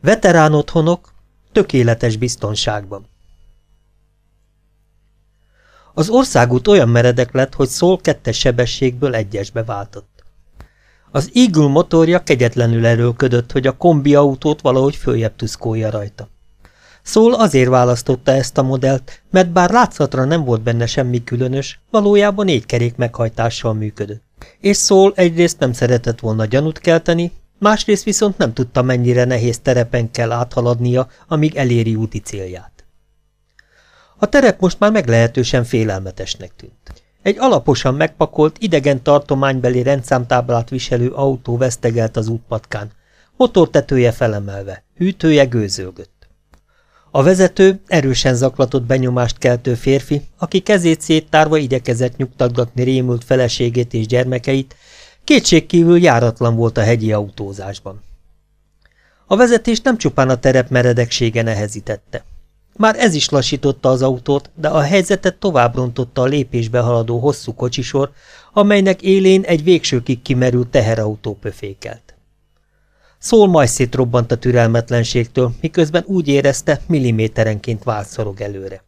Veterán otthonok, tökéletes biztonságban. Az országút olyan meredek lett, hogy szól kettes sebességből egyesbe váltott. Az Eagle motorja kegyetlenül erőlködött, hogy a kombi autót valahogy följebb tuszkolja rajta. Szól azért választotta ezt a modellt, mert bár látszatra nem volt benne semmi különös, valójában négy kerék meghajtással működött. És Szól egyrészt nem szeretett volna gyanút kelteni, másrészt viszont nem tudta mennyire nehéz terepen kell áthaladnia, amíg eléri úti célját. A terep most már meglehetősen félelmetesnek tűnt. Egy alaposan megpakolt, idegen tartománybeli rendszámtáblát viselő autó vesztegelt az útpatkán, motortetője felemelve, hűtője gőzölgött. A vezető erősen zaklatott benyomást keltő férfi, aki kezét széttárva igyekezett nyugtatgatni rémült feleségét és gyermekeit, kétségkívül járatlan volt a hegyi autózásban. A vezetés nem csupán a terep meredeksége nehezítette. Már ez is lassította az autót, de a helyzetet tovább rontotta a lépésbe haladó hosszú kocsisor, amelynek élén egy végsőkig kimerült teherautó pöfékelt. Szól majd szétrobbant a türelmetlenségtől, miközben úgy érezte, milliméterenként válszorog előre.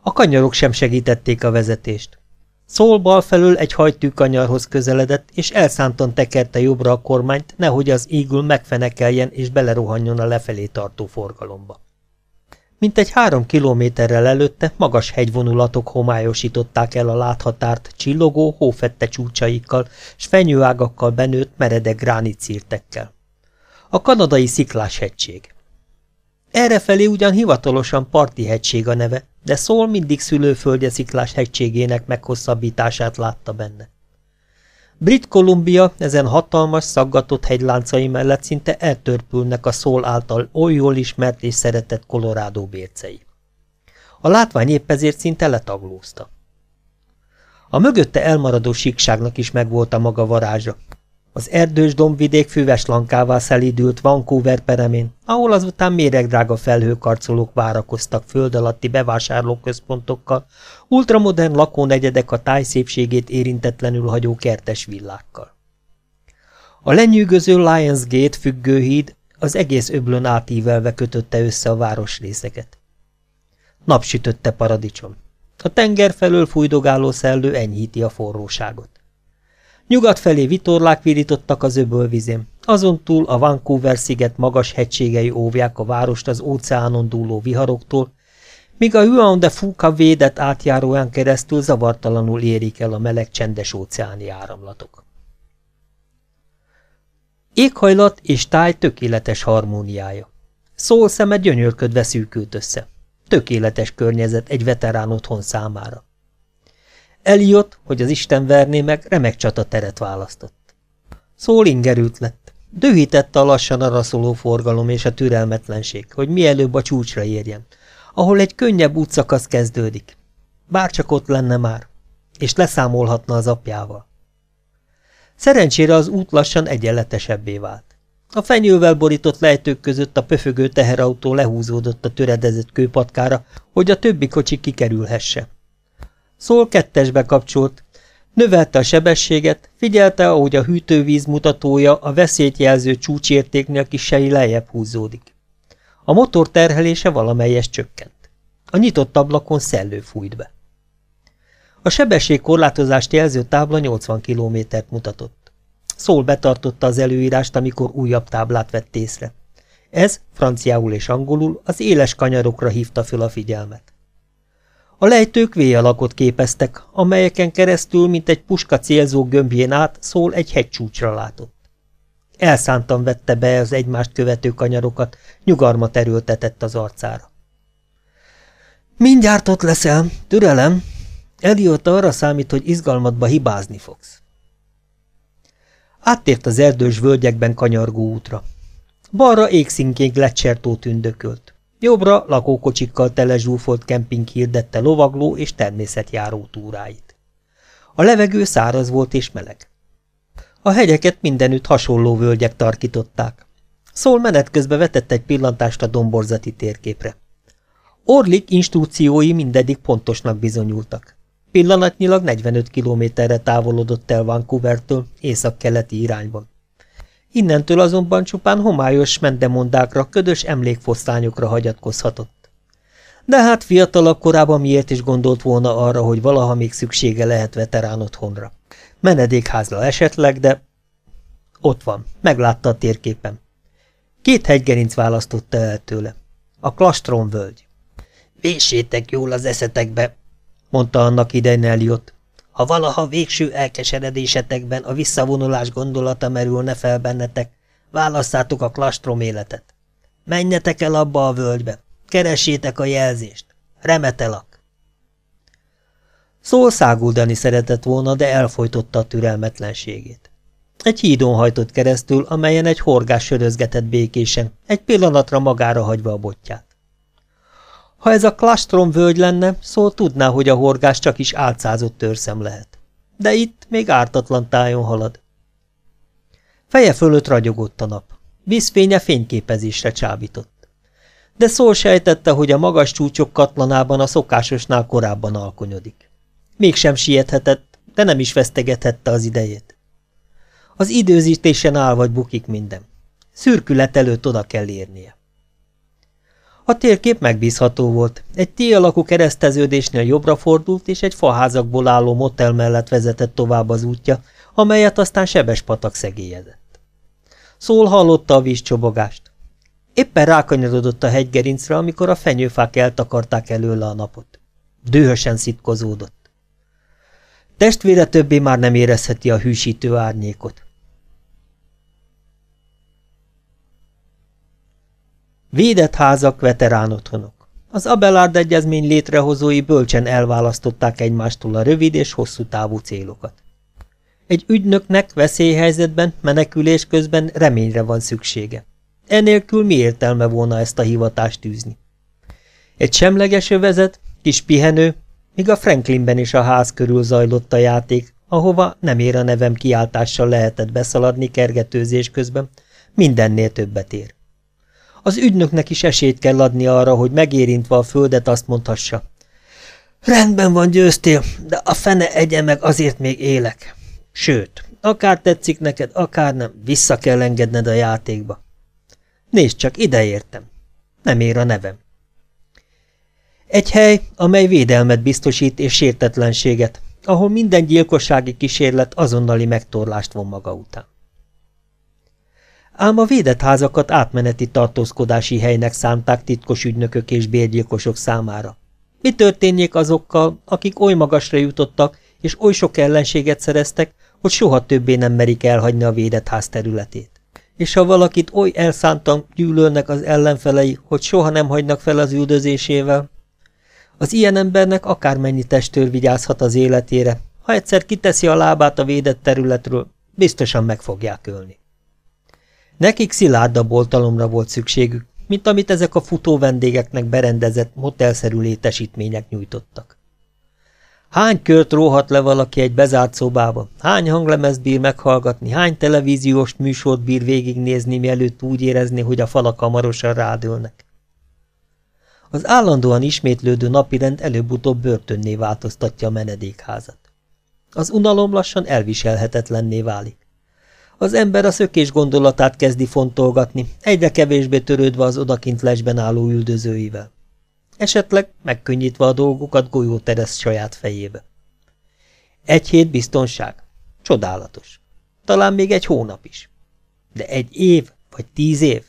A kanyarok sem segítették a vezetést. Szól bal felől egy hajtű kanyarhoz közeledett, és elszántan tekerte jobbra a kormányt, nehogy az ígül megfenekeljen és belerohanjon a lefelé tartó forgalomba. Mint egy három kilométerrel előtte magas hegyvonulatok homályosították el a láthatárt csillogó, hófette csúcsaikkal s fenyőágakkal benőtt meredek gránitszírtekkel. A kanadai sziklás hegység. Errefelé ugyan hivatalosan Parti hegység a neve, de szól mindig szülőföldje sziklás hegységének meghosszabbítását látta benne. Brit Kolumbia ezen hatalmas, szaggatott hegyláncai mellett szinte eltörpülnek a szól által oly jól ismert és szeretett Colorado bércei. A látvány épp ezért szinte letaglózta. A mögötte elmaradó síkságnak is megvolt a maga varázsa, az erdős dombvidék füves lankává szelídült Vancouver peremén, ahol azután méregdrága felhőkarcolók várakoztak föld alatti bevásárlóközpontokkal, ultramodern lakónegyedek a tájszépségét érintetlenül hagyó kertes villákkal. A lenyűgöző Lions Gate függőhíd az egész öblön átívelve kötötte össze a városrészeket. Napsütötte paradicsom. A tenger felől fújdogáló szellő enyhíti a forróságot. Nyugat felé vitorlák virítottak az öbölvizén. Azon túl a Vancouver-sziget magas hegységei óvják a várost az óceánon dúló viharoktól, míg a Huon de Fuca védett átjáróján keresztül zavartalanul érik el a meleg csendes óceáni áramlatok. Éghajlat és táj tökéletes harmóniája. Szól szeme gyönyörködve szűkült össze. Tökéletes környezet egy veterán otthon számára. Eliott, hogy az Isten verné meg, remek csata teret választott. Szól ingerült lett. Dühítette a lassan araszoló forgalom és a türelmetlenség, hogy mielőbb a csúcsra érjen, ahol egy könnyebb útszakasz kezdődik. Bárcsak ott lenne már, és leszámolhatna az apjával. Szerencsére az út lassan egyenletesebbé vált. A fenyővel borított lejtők között a pöfögő teherautó lehúzódott a töredezett kőpatkára, hogy a többi kocsi kikerülhesse. Szól kettesbe kapcsolt. Növelte a sebességet, figyelte, ahogy a hűtővíz mutatója a veszélyt jelző csúcsértéknél kisei lejjebb húzódik. A motor terhelése valamelyes csökkent. A nyitott ablakon szellő fújt be. A sebességkorlátozást jelző tábla 80 kilométert mutatott. Szól betartotta az előírást, amikor újabb táblát vett észre. Ez, franciául és angolul, az éles kanyarokra hívta föl a figyelmet. A lejtők véjalakot képeztek, amelyeken keresztül, mint egy puska célzó gömbjén át, szól egy hegycsúcsra látott. Elszántan vette be az egymást követő kanyarokat, nyugalmat erőltetett az arcára. Mindjárt ott leszel, türelem. Eliott arra számít, hogy izgalmatba hibázni fogsz. Áttért az erdős völgyekben kanyargó útra. Balra égszínkék lecsertó tündökölt. Jobbra lakókocsikkal tele zsúfolt kemping hirdette lovagló és természetjáró túráit. A levegő száraz volt és meleg. A hegyeket mindenütt hasonló völgyek tarkították. Szól menet közben vetett egy pillantást a domborzati térképre. Orlik instrukciói mindedig pontosnak bizonyultak. Pillanatnyilag 45 kilométerre távolodott el Vancouvertől észak-keleti irányban. Innentől azonban csupán homályos mendemondákra, ködös emlékfosztányokra hagyatkozhatott. De hát fiatalabb korában miért is gondolt volna arra, hogy valaha még szüksége lehet veterán otthonra. Menedékházla esetleg, de... Ott van, meglátta a térképen. Két hegygerinc választotta el tőle. A Klastron völgy. Véssétek jól az eszetekbe, mondta annak idején Eliott. Ha valaha végső elkeseredésetekben a visszavonulás gondolata merülne fel bennetek, válasszátok a klastrom életet. Menjetek el abba a völgybe, keressétek a jelzést. Remetelak! Szól száguldani szeretett volna, de elfolytotta a türelmetlenségét. Egy hídon hajtott keresztül, amelyen egy horgás sörözgetett békésen, egy pillanatra magára hagyva a botját. Ha ez a klastrom völgy lenne, szól tudná, hogy a horgás csak is álcázott törszem lehet. De itt még ártatlan tájon halad. Feje fölött ragyogott a nap. Vízfénye fényképezésre csábított. De szól sejtette, hogy a magas csúcsok katlanában a szokásosnál korábban alkonyodik. Mégsem siethetett, de nem is vesztegethette az idejét. Az időzítésen áll vagy bukik minden. Szürkület előtt oda kell érnie. A térkép megbízható volt. Egy T alakú kereszteződésnél jobbra fordult, és egy faházakból álló motel mellett vezetett tovább az útja, amelyet aztán sebes patak szegélyezett. Szól hallotta a vízcsobogást. Éppen rákanyarodott a hegygerincre, amikor a fenyőfák eltakarták előle a napot. Dühösen szitkozódott. Testvére többé már nem érezheti a hűsítő árnyékot. Védett házak, veterán otthonok. Az Abelard egyezmény létrehozói bölcsen elválasztották egymástól a rövid és hosszú távú célokat. Egy ügynöknek veszélyhelyzetben, menekülés közben reményre van szüksége. Enélkül mi értelme volna ezt a hivatást tűzni? Egy semleges övezet, kis pihenő, míg a Franklinben is a ház körül zajlott a játék, ahova nem ér a nevem kiáltással lehetett beszaladni kergetőzés közben, mindennél többet ér. Az ügynöknek is esélyt kell adni arra, hogy megérintve a földet azt mondhassa. Rendben van, győztél, de a fene egye meg azért még élek. Sőt, akár tetszik neked, akár nem, vissza kell engedned a játékba. Nézd csak, ide értem. Nem ér a nevem. Egy hely, amely védelmet biztosít és sértetlenséget, ahol minden gyilkossági kísérlet azonnali megtorlást von maga után. Ám a védett házakat átmeneti tartózkodási helynek szánták titkos ügynökök és bérgyilkosok számára. Mi történjék azokkal, akik oly magasra jutottak, és oly sok ellenséget szereztek, hogy soha többé nem merik elhagyni a védett ház területét? És ha valakit oly elszántan gyűlölnek az ellenfelei, hogy soha nem hagynak fel az üldözésével, az ilyen embernek akármennyi testőr vigyázhat az életére, ha egyszer kiteszi a lábát a védett területről, biztosan meg fogják ölni. Nekik szilárdabb oltalomra volt szükségük, mint amit ezek a futó vendégeknek berendezett, motelszerű létesítmények nyújtottak. Hány kört róhat le valaki egy bezárt szobába, hány hanglemezt bír meghallgatni, hány televíziós műsort bír végignézni, mielőtt úgy érezni, hogy a falak hamarosan rádőlnek. Az állandóan ismétlődő napirend előbb-utóbb börtönné változtatja a menedékházat. Az unalom lassan elviselhetetlenné válik. Az ember a szökés gondolatát kezdi fontolgatni, egyre kevésbé törődve az odakint lesben álló üldözőivel. Esetleg megkönnyítve a dolgokat golyó teresz saját fejébe. Egy hét biztonság. Csodálatos. Talán még egy hónap is. De egy év, vagy tíz év?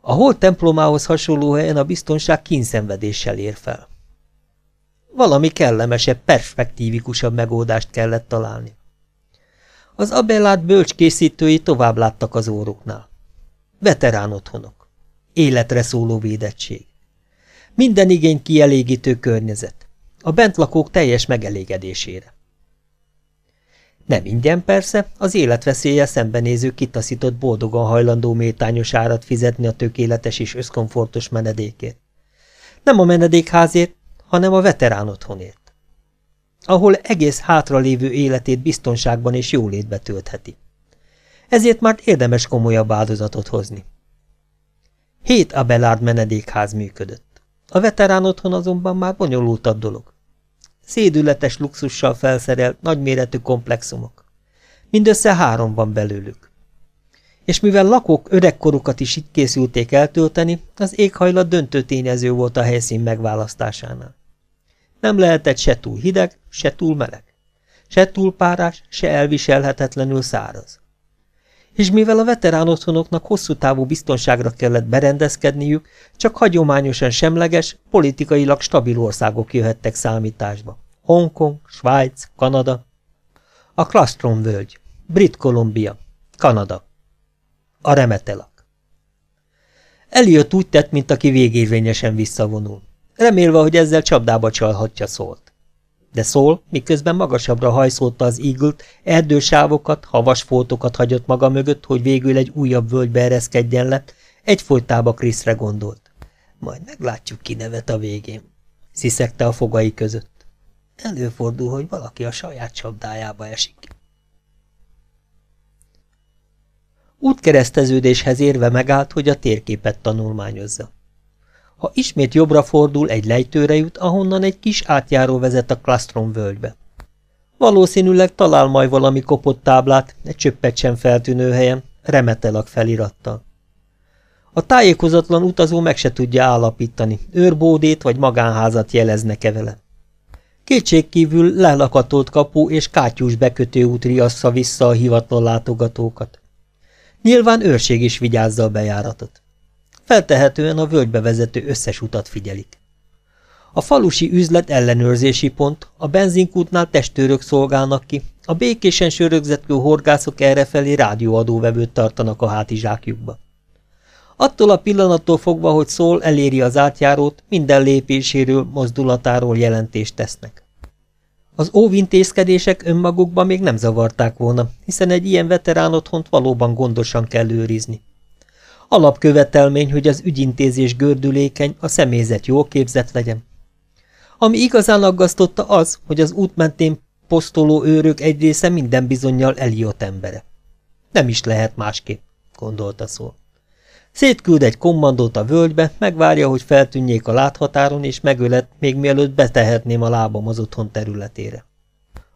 A hol templomához hasonló helyen a biztonság kínszenvedéssel ér fel. Valami kellemesebb, perspektívikusabb megoldást kellett találni. Az Abellát bölcskészítői tovább láttak az óruknál. Veterán otthonok. Életre szóló védettség. Minden igény kielégítő környezet. A bentlakók teljes megelégedésére. Nem ingyen persze, az életveszélye szembenéző kitaszított boldogan hajlandó métányos árat fizetni a tökéletes és összkomfortos menedékért. Nem a menedékházért, hanem a veterán otthonért ahol egész hátralévő életét biztonságban és jólétbe töltheti. Ezért már érdemes komolyabb áldozatot hozni. Hét Abelard menedékház működött. A veterán otthon azonban már bonyolultabb dolog. Szédületes luxussal felszerelt, nagyméretű komplexumok. Mindössze három van belőlük. és mivel lakók öregkorukat is itt készülték eltölteni, az éghajlat döntő tényező volt a helyszín megválasztásánál. Nem lehetett se túl hideg, se túl meleg, se túl párás, se elviselhetetlenül száraz. És mivel a veterán otthonoknak hosszú távú biztonságra kellett berendezkedniük, csak hagyományosan semleges, politikailag stabil országok jöhettek számításba. Hongkong, Svájc, Kanada. A Klastrom völgy, Brit Kolumbia, Kanada. A remetelak. Eliott úgy tett, mint aki végérvényesen visszavonul, remélve, hogy ezzel csapdába csalhatja szólt. De szól, miközben magasabbra hajszolta az ígult, erdősávokat, havas foltokat hagyott maga mögött, hogy végül egy újabb völgybe ereszkedjen le, egyfolytába Kriszre gondolt. Majd meglátjuk ki nevet a végén. Sziszegte a fogai között. Előfordul, hogy valaki a saját csapdájába esik. Útkereszteződéshez érve megállt, hogy a térképet tanulmányozza. Ha ismét jobbra fordul, egy lejtőre jut, ahonnan egy kis átjáró vezet a Klastron völgybe. Valószínűleg talál majd valami kopott táblát, egy csöppet sem feltűnő helyen, remetelak felirattal. A tájékozatlan utazó meg se tudja állapítani, őrbódét vagy magánházat jeleznek-e vele. Kétségkívül lelakatolt kapu és kátyús bekötőút riassza vissza a hivatlan látogatókat. Nyilván őrség is vigyázza a bejáratot. Feltehetően a völgybe vezető összes utat figyelik. A falusi üzlet ellenőrzési pont, a benzinkútnál testőrök szolgálnak ki, a békésen sörögzetkő horgászok errefelé rádióadóvevőt tartanak a hátizsákjukba. Attól a pillanattól fogva, hogy szól, eléri az átjárót, minden lépéséről, mozdulatáról jelentést tesznek. Az óvintézkedések önmagukban még nem zavarták volna, hiszen egy ilyen veterán otthont valóban gondosan kell őrizni. Alapkövetelmény, hogy az ügyintézés gördülékeny, a személyzet jól képzett legyen. Ami igazán aggasztotta az, hogy az út mentén posztoló őrök egy része minden bizonyal Eliott embere. Nem is lehet másképp, gondolta szó. Szétküld egy kommandót a völgybe, megvárja, hogy feltűnjék a láthatáron, és megölet, még mielőtt betehetném a lábam az otthon területére.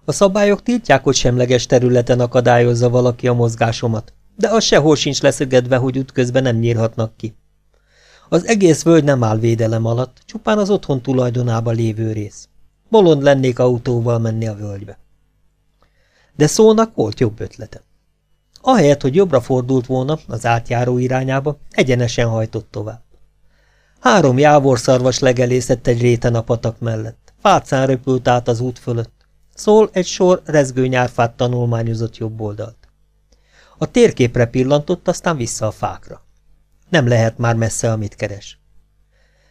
A szabályok tiltják, hogy semleges területen akadályozza valaki a mozgásomat, de az sehol sincs leszögedve, hogy útközben nem nyírhatnak ki. Az egész völgy nem áll védelem alatt, csupán az otthon tulajdonába lévő rész. Bolond lennék autóval menni a völgybe. De szónak volt jobb ötlete. Ahelyett, hogy jobbra fordult volna az átjáró irányába, egyenesen hajtott tovább. Három jávorszarvas legelészett egy réten a patak mellett. Fácán röpült át az út fölött. Szól egy sor rezgőnyárfát tanulmányozott jobb oldalt. A térképre pillantott, aztán vissza a fákra. Nem lehet már messze, amit keres.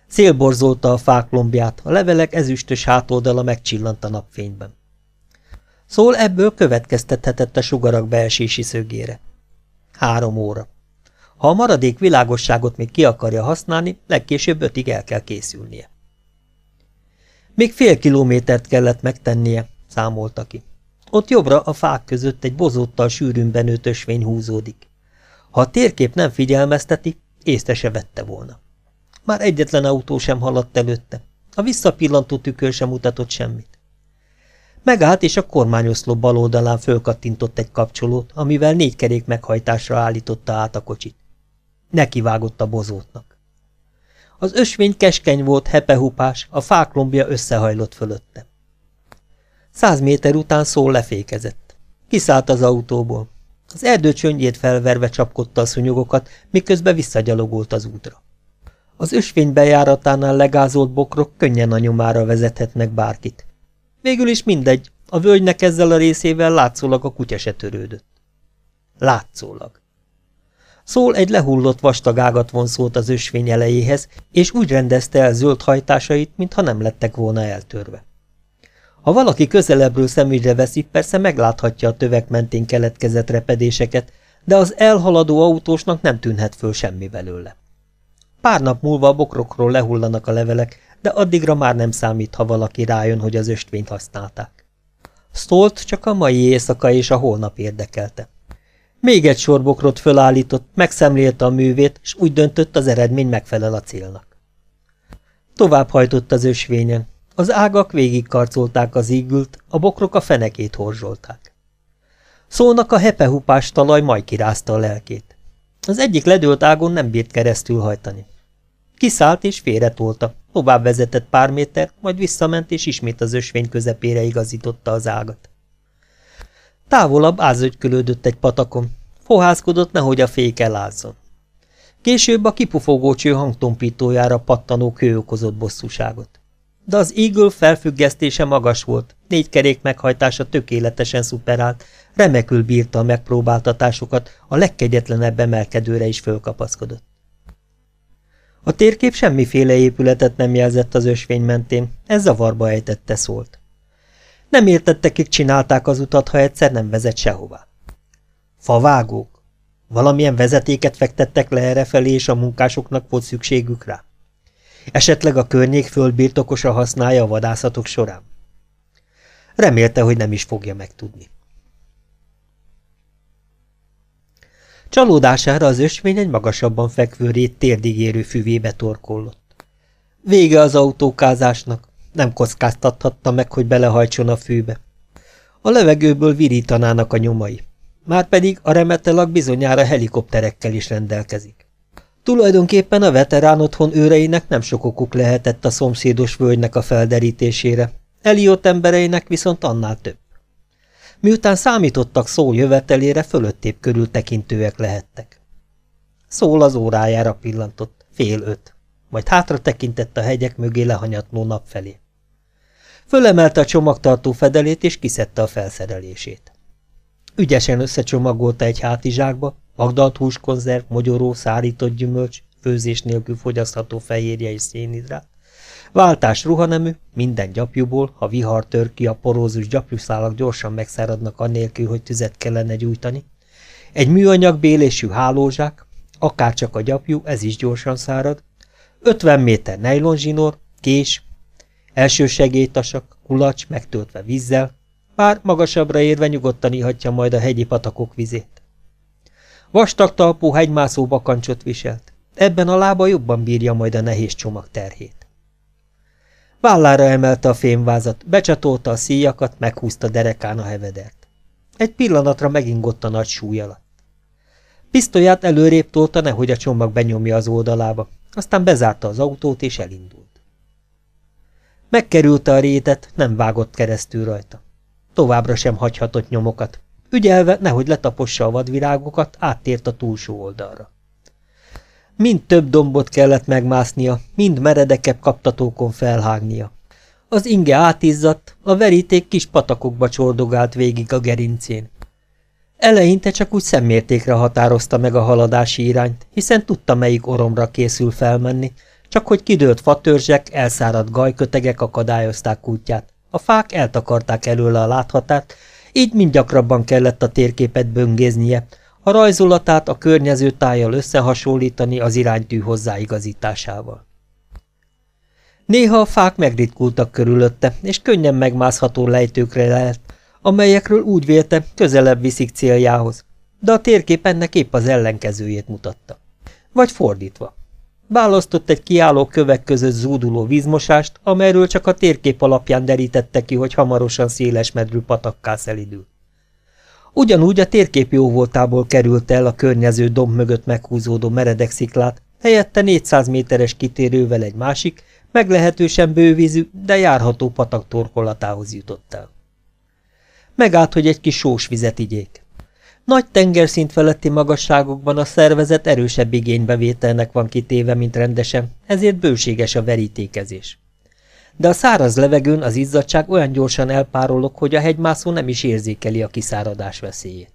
Szélborzolta a fák lombját, a levelek ezüstös hátoldala megcsillant a napfényben. Szól ebből következtethetett a sugarak beesési szögére. Három óra. Ha a maradék világosságot még ki akarja használni, legkésőbb ötig el kell készülnie. Még fél kilométert kellett megtennie, számolta ki. Ott jobbra a fák között egy bozóttal sűrűn benőtt ösvény húzódik. Ha a térkép nem figyelmezteti, észre se vette volna. Már egyetlen autó sem haladt előtte. A visszapillantó tükör sem mutatott semmit. Megállt, és a kormányoszló bal oldalán fölkattintott egy kapcsolót, amivel négy kerék meghajtásra állította át a kocsit. Nekivágott a bozótnak. Az ösvény keskeny volt, hepehupás, a fák lombja összehajlott fölötte. Száz méter után szól lefékezett. Kiszállt az autóból. Az erdő csöndjét felverve csapkodta a szunyogokat, miközben visszagyalogolt az útra. Az ösvény bejáratánál legázolt bokrok könnyen a nyomára vezethetnek bárkit. Végül is mindegy, a völgynek ezzel a részével látszólag a kutya se törődött. Látszólag. Szól egy lehullott vastag ágat vonszolt az ösvény elejéhez, és úgy rendezte el zöld hajtásait, mintha nem lettek volna eltörve. Ha valaki közelebbről szemügyre veszi, persze megláthatja a tövek mentén keletkezett repedéseket, de az elhaladó autósnak nem tűnhet föl semmi belőle. Pár nap múlva a bokrokról lehullanak a levelek, de addigra már nem számít, ha valaki rájön, hogy az östvényt használták. Stolt csak a mai éjszaka és a holnap érdekelte. Még egy sorbokrot fölállított, megszemlélte a művét, és úgy döntött, az eredmény megfelel a célnak. Tovább hajtott az ösvényen. Az ágak végigkarcolták az ígült, a bokrok a fenekét horzsolták. Szónak a hepehupás talaj majd kirázta a lelkét. Az egyik ledőlt ágon nem bírt keresztül hajtani. Kiszállt és félretolta, tovább vezetett pár méter, majd visszament és ismét az ösvény közepére igazította az ágat. Távolabb ázögykölődött egy patakon, fohászkodott, nehogy a fék elázzon. Később a kipufogó cső hangtompítójára pattanó kő okozott bosszúságot. De az Eagle felfüggesztése magas volt, négy kerék meghajtása tökéletesen szuperált, remekül bírta a megpróbáltatásokat, a legkegyetlenebb emelkedőre is fölkapaszkodott. A térkép semmiféle épületet nem jelzett az ösvény mentén, ez zavarba ejtette szólt. Nem értette, kik csinálták az utat, ha egyszer nem vezet sehová. Favágók? Valamilyen vezetéket fektettek le errefelé, és a munkásoknak volt szükségük rá? Esetleg a környék földbirtokosa használja a vadászatok során? Remélte, hogy nem is fogja megtudni. Csalódására az ösvény egy magasabban fekvő rét térdigérő füvébe torkollott. Vége az autókázásnak, nem kockáztathatta meg, hogy belehajtson a fűbe. A levegőből virítanának a nyomai. Márpedig a remetelag bizonyára helikopterekkel is rendelkezik. Tulajdonképpen a veterán otthon őreinek nem sok okuk lehetett a szomszédos völgynek a felderítésére, Eliott embereinek viszont annál több. Miután számítottak szó jövetelére, fölöttébb körül tekintőek lehettek. Szól az órájára pillantott, fél öt, majd hátra tekintett a hegyek mögé lehanyatló nap felé. Fölemelte a csomagtartó fedelét, és kiszedte a felszerelését. Ügyesen összecsomagolta egy hátizsákba, magdalt húskonzerv, mogyoró, szárított gyümölcs, főzés nélkül fogyasztható fehérje és szénhidrát, Váltás ruhanemű, minden gyapjúból, ha vihar tör ki, a porózus gyapjuszálak gyorsan megszáradnak annélkül, hogy tüzet kellene gyújtani. Egy műanyag bélésű hálózsák, akárcsak a gyapjú, ez is gyorsan szárad. 50 méter nejlonzsinór, kés, elsősegélytasak, kulacs megtöltve vízzel, bár magasabbra érve nyugodtan ihatja majd a hegyi patakok vizét. Vastag talpú hegymászó bakancsot viselt, ebben a lába jobban bírja majd a nehéz csomag terhét. Vállára emelte a fémvázat, becsatolta a szíjakat, meghúzta derekán a hevedert. Egy pillanatra megingott a nagy súly alatt. Pisztolyát előrébb tolta, nehogy a csomag benyomja az oldalába, aztán bezárta az autót és elindult. Megkerülte a rétet, nem vágott keresztül rajta. Továbbra sem hagyhatott nyomokat. Ügyelve, nehogy letapossa a vadvirágokat, áttért a túlsó oldalra. Mind több dombot kellett megmásznia, mind meredekebb kaptatókon felhágnia. Az inge átizzadt, a veríték kis patakokba csordogált végig a gerincén. Eleinte csak úgy szemmértékre határozta meg a haladási irányt, hiszen tudta, melyik oromra készül felmenni, csak hogy kidőlt fatörzsek, elszáradt gajkötegek akadályozták útját. A fák eltakarták előle a láthatát, így mind gyakrabban kellett a térképet böngéznie, a rajzolatát a környező tájjal összehasonlítani az iránytű hozzáigazításával. Néha a fák megritkultak körülötte, és könnyen megmászható lejtőkre lehet, amelyekről úgy vélte, közelebb viszik céljához, de a térkép ennek épp az ellenkezőjét mutatta. Vagy fordítva. Választott egy kiálló kövek között zúduló vízmosást, amelyről csak a térkép alapján derítette ki, hogy hamarosan széles medrű patakká szelidül. Ugyanúgy a térkép jó voltából került el a környező domb mögött meghúzódó meredek sziklát, helyette 400 méteres kitérővel egy másik, meglehetősen bővízű, de járható patak torkolatához jutott el. Megállt, hogy egy kis sós vizet igyék. Nagy tengerszint feletti magasságokban a szervezet erősebb igénybevételnek van kitéve, mint rendesen, ezért bőséges a verítékezés de a száraz levegőn az izzadság olyan gyorsan elpárolog, hogy a hegymászó nem is érzékeli a kiszáradás veszélyét.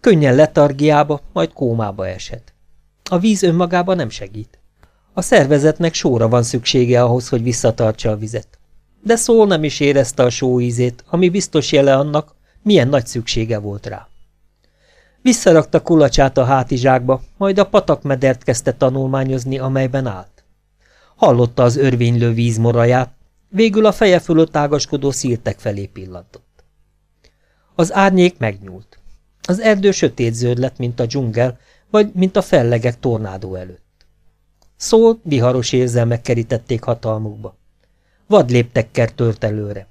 Könnyen letargiába, majd kómába esett. A víz önmagában nem segít. A szervezetnek sóra van szüksége ahhoz, hogy visszatartsa a vizet. De szól nem is érezte a só ízét, ami biztos jele annak, milyen nagy szüksége volt rá. Visszarakta kulacsát a hátizsákba, majd a patakmedert kezdte tanulmányozni, amelyben állt. Hallotta az örvénylő vízmoraját, végül a feje fölött ágaskodó szírtek felé pillantott. Az árnyék megnyúlt. Az erdő sötét lett, mint a dzsungel, vagy mint a fellegek tornádó előtt. Szól, viharos érzelmek kerítették hatalmukba. Vadléptekkel tört előre.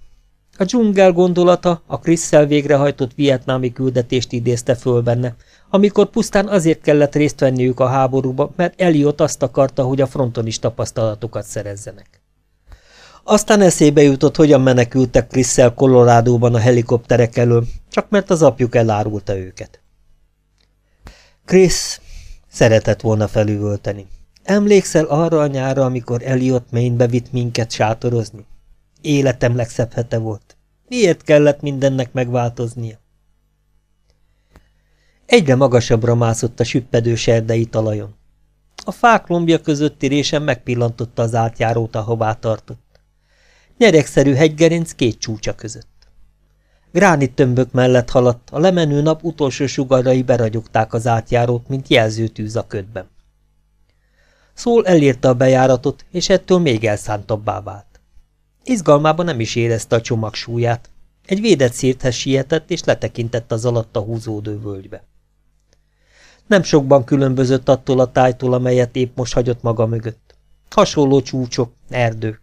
A dzsungel gondolata a Krisszel végrehajtott vietnámi küldetést idézte föl benne, amikor pusztán azért kellett részt venniük a háborúba, mert Eliot azt akarta, hogy a fronton is tapasztalatokat szerezzenek. Aztán eszébe jutott, hogyan menekültek Krisszel Colorádóban a helikopterek elől, csak mert az apjuk elárulta őket. Krisz, szeretett volna felüvölteni. Emlékszel arra a nyára, amikor Eliot Mainbe vitt minket sátorozni? Életem legszebb hete volt. Miért kellett mindennek megváltoznia? Egyre magasabbra mászott a süppedő serdei talajon. A fák lombja közötti résen megpillantotta az átjárót, ahová tartott. Nyeregszerű hegygerinc két csúcsa között. Gránit tömbök mellett haladt, a lemenő nap utolsó sugarai beragyogták az átjárót, mint jelzőtűz a ködben. Szól elérte a bejáratot, és ettől még elszántabbá vált. Izgalmában nem is érezte a csomag súlyát. Egy védett szírthez sietett, és letekintett az alatta húzódó völgybe. Nem sokban különbözött attól a tájtól, amelyet épp most hagyott maga mögött. Hasonló csúcsok, erdők.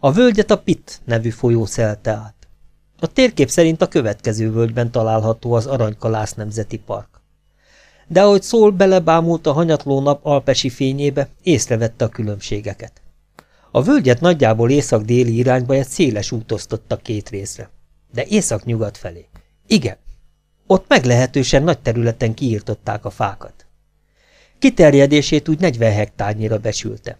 A völgyet a Pitt nevű folyó szelte át. A térkép szerint a következő völgyben található az Aranykalász Nemzeti Park. De ahogy szól, belebámult a hanyatló nap alpesi fényébe, észrevette a különbségeket. A völgyet nagyjából észak-déli irányba egy széles út osztotta két részre, de észak-nyugat felé. Igen, ott meglehetősen nagy területen kiírtották a fákat. Kiterjedését úgy 40 hektárnyira besülte.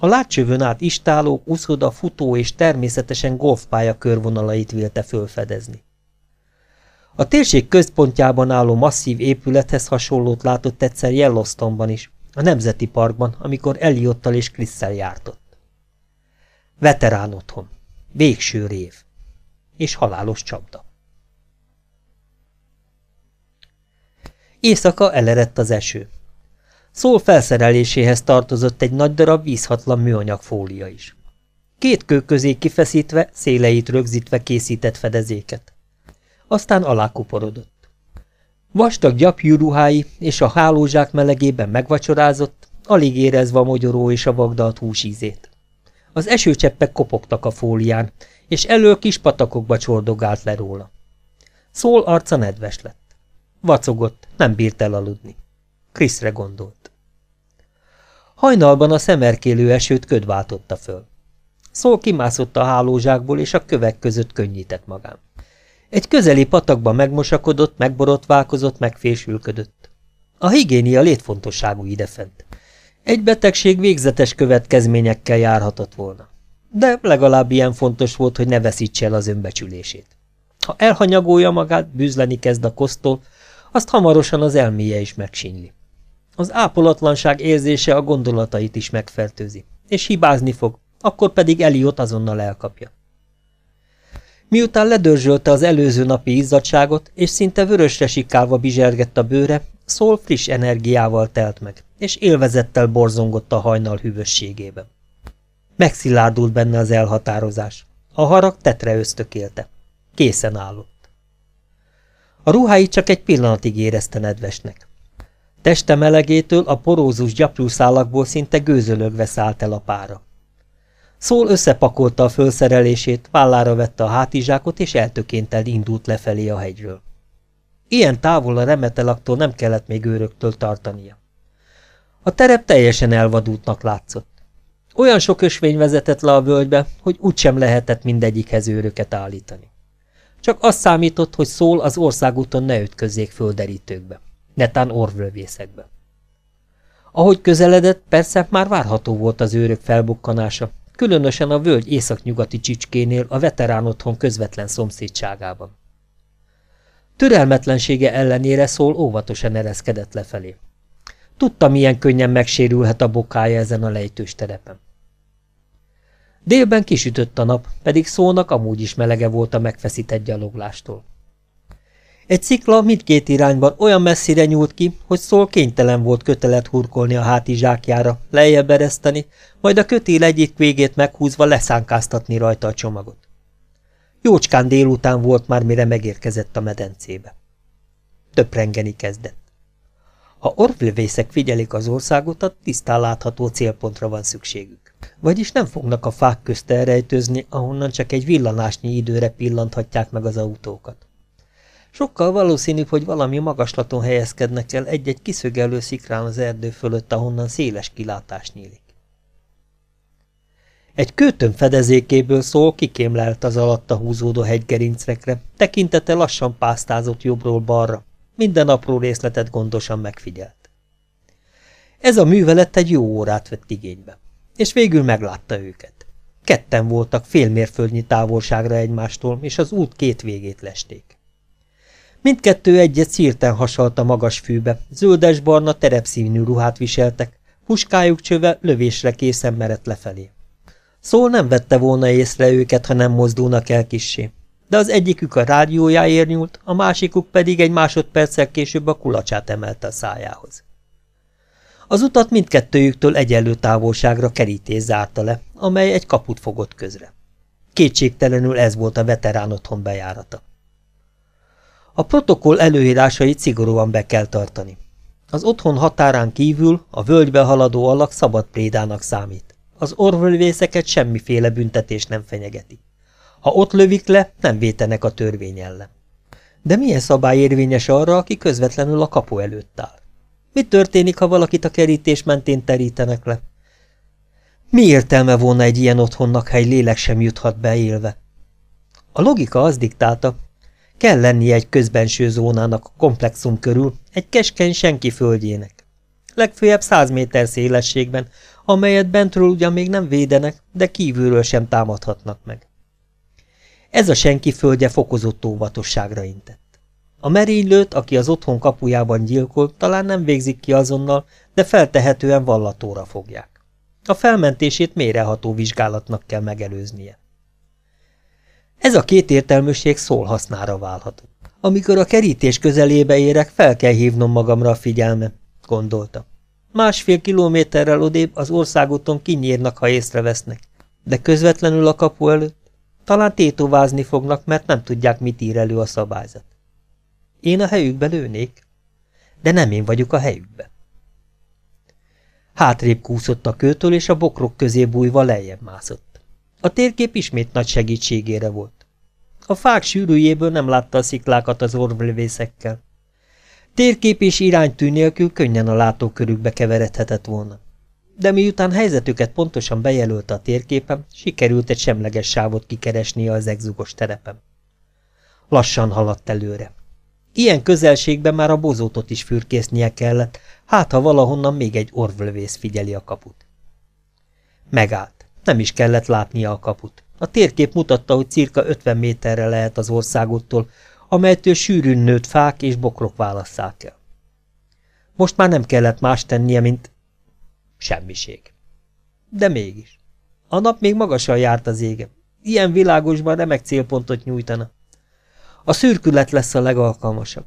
A látcsövön át istáló, uszoda, futó és természetesen golfpálya körvonalait vélte fölfedezni. A térség központjában álló masszív épülethez hasonlót látott egyszer Yellowstone-ban is, a Nemzeti Parkban, amikor Eliottal és Chrisszel jártott. Veterán otthon, végső rév és halálos csapda. Éjszaka elerett az eső. Szól felszereléséhez tartozott egy nagy darab vízhatlan műanyag fólia is. Két kő közé kifeszítve, széleit rögzítve készített fedezéket. Aztán alákuporodott. Vastag gyapjú ruhái és a hálózsák melegében megvacsorázott, alig érezve a mogyoró és a vagdalt húsízét. Az esőcseppek kopogtak a fólián, és elől kis patakokba csordogált le róla. Szól arca nedves lett. Vacogott, nem bírt el aludni. Kriszre gondolt. Hajnalban a szemerkélő esőt köd váltotta föl. Szól kimászott a hálózsákból, és a kövek között könnyített magán. Egy közeli patakban megmosakodott, megborotválkozott, megfésülködött. A higiénia létfontosságú idefent. Egy betegség végzetes következményekkel járhatott volna. De legalább ilyen fontos volt, hogy ne veszítse el az önbecsülését. Ha elhanyagolja magát, bűzleni kezd a kosztól, azt hamarosan az elméje is megsínyli. Az ápolatlanság érzése a gondolatait is megfertőzi, és hibázni fog, akkor pedig Eliot azonnal elkapja. Miután ledörzsölte az előző napi izzadságot, és szinte vörösre sikálva bizsergett a bőre, szól friss energiával telt meg, és élvezettel borzongott a hajnal hűvösségében. Megszilárdult benne az elhatározás. A harag tetre ösztökélte. Készen állott. A ruháit csak egy pillanatig érezte nedvesnek. Teste melegétől a porózus gyapjúszálakból szinte gőzölögve szállt el a pára. Szól összepakolta a fölszerelését, vállára vette a hátizsákot, és eltökéntel indult lefelé a hegyről. Ilyen távol a remetelaktól nem kellett még őröktől tartania. A terep teljesen elvadultnak látszott. Olyan sok ösvény vezetett le a völgybe, hogy úgysem lehetett mindegyikhez őröket állítani. Csak azt számított, hogy szól az országúton ne ütközzék földerítőkbe, netán orvlövészekbe. Ahogy közeledett, persze már várható volt az őrök felbukkanása, különösen a völgy északnyugati csicskénél a veterán otthon közvetlen szomszédságában. Türelmetlensége ellenére szól óvatosan ereszkedett lefelé. Tudta, milyen könnyen megsérülhet a bokája ezen a lejtős terepen. Délben kisütött a nap, pedig szónak amúgy is melege volt a megfeszített gyaloglástól. Egy szikla mindkét irányban olyan messzire nyúlt ki, hogy szól kénytelen volt kötelet hurkolni a hátizsákjára, lejjebb ereszteni, majd a kötél egyik végét meghúzva leszánkáztatni rajta a csomagot. Jócskán délután volt már, mire megérkezett a medencébe. Töprengeni kezdett. Ha orvlövészek figyelik az országot, a tisztán látható célpontra van szükségük. Vagyis nem fognak a fák közt elrejtőzni, ahonnan csak egy villanásnyi időre pillanthatják meg az autókat. Sokkal valószínűbb, hogy valami magaslaton helyezkednek el egy-egy kiszögelő szikrán az erdő fölött, ahonnan széles kilátás nyílik. Egy kőtön fedezékéből szól kikémlelt az alatta húzódó hegygerincekre, tekintete lassan pásztázott jobbról balra, minden apró részletet gondosan megfigyelt. Ez a művelet egy jó órát vett igénybe, és végül meglátta őket. Ketten voltak félmérföldnyi távolságra egymástól, és az út két végét lesték. Mindkettő egyet szírten hasalt a magas fűbe, zöldes-barna terepszínű ruhát viseltek, puskájuk csöve lövésre készen merett lefelé. Szól nem vette volna észre őket, ha nem mozdulnak el kissé. De az egyikük a rádiójáért nyúlt, a másikuk pedig egy másodperccel később a kulacsát emelte a szájához. Az utat mindkettőjüktől egyenlő távolságra kerítés zárta le, amely egy kaput fogott közre. Kétségtelenül ez volt a veterán otthon bejárata. A protokoll előírásait szigorúan be kell tartani. Az otthon határán kívül a völgybe haladó alak szabad prédának számít. Az orvölvészeket semmiféle büntetés nem fenyegeti. Ha ott lövik le, nem vétenek a törvény ellen. De milyen szabály érvényes arra, aki közvetlenül a kapu előtt áll? Mi történik, ha valakit a kerítés mentén terítenek le? Mi értelme volna egy ilyen otthonnak, ha egy lélek sem juthat be élve? A logika az diktálta, kell lennie egy közbenső zónának a komplexum körül, egy keskeny senki földjének. Legfőjebb száz méter szélességben, amelyet bentről ugyan még nem védenek, de kívülről sem támadhatnak meg. Ez a senki földje fokozott óvatosságra intett. A merénylőt, aki az otthon kapujában gyilkolt, talán nem végzik ki azonnal, de feltehetően vallatóra fogják. A felmentését mélyreható vizsgálatnak kell megelőznie. Ez a két értelműség szól hasznára válhatott. Amikor a kerítés közelébe érek, fel kell hívnom magamra a figyelme, gondolta. Másfél kilométerrel odébb az országúton kinyírnak, ha észrevesznek, de közvetlenül a kapu előtt talán tétovázni fognak, mert nem tudják, mit ír elő a szabályzat. Én a helyükbe lőnék, de nem én vagyok a helyükbe. Hátrébb kúszott a kőtől, és a bokrok közé bújva lejjebb mászott. A térkép ismét nagy segítségére volt. A fák sűrűjéből nem látta a sziklákat az orvlövészekkel. Térkép és iránytű nélkül könnyen a látókörükbe keveredhetett volna. De miután helyzetüket pontosan bejelölte a térképen, sikerült egy semleges sávot kikeresnie az egzugos terepen. Lassan haladt előre. Ilyen közelségben már a bozótot is fürkésznie kellett, hát ha valahonnan még egy orvlövész figyeli a kaput. Megállt. Nem is kellett látnia a kaput. A térkép mutatta, hogy cirka 50 méterre lehet az országottól, amelytől sűrűn nőtt fák és bokrok válasszák el. Most már nem kellett más tennie, mint semmiség. De mégis. A nap még magasan járt az ége. Ilyen világosban remek célpontot nyújtana. A szürkület lesz a legalkalmasabb.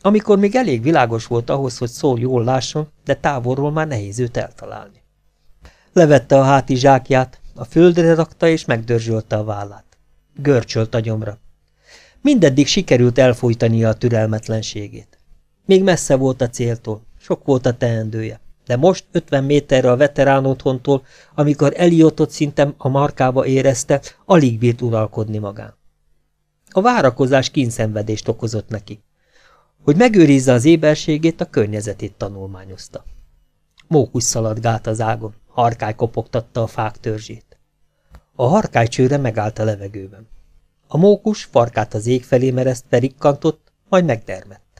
Amikor még elég világos volt ahhoz, hogy szól jól lásson, de távolról már nehéz őt eltalálni. Levette a háti zsákját, a földre rakta és megdörzsölte a vállát. Görcsölt gyomra. Mindeddig sikerült elfolytania a türelmetlenségét. Még messze volt a céltól, sok volt a teendője, de most 50 méterre a veterán otthontól, amikor Eliotot szintem a markába érezte, alig bírt uralkodni magán. A várakozás kínszenvedést okozott neki. Hogy megőrizze az éberségét, a környezetét tanulmányozta. Mókus szaladgált az ágon, harkály kopogtatta a fák törzsét. A harkály csőre megállt a levegőben. A mókus farkát az ég felé meresztve rikkantott, majd megdermett.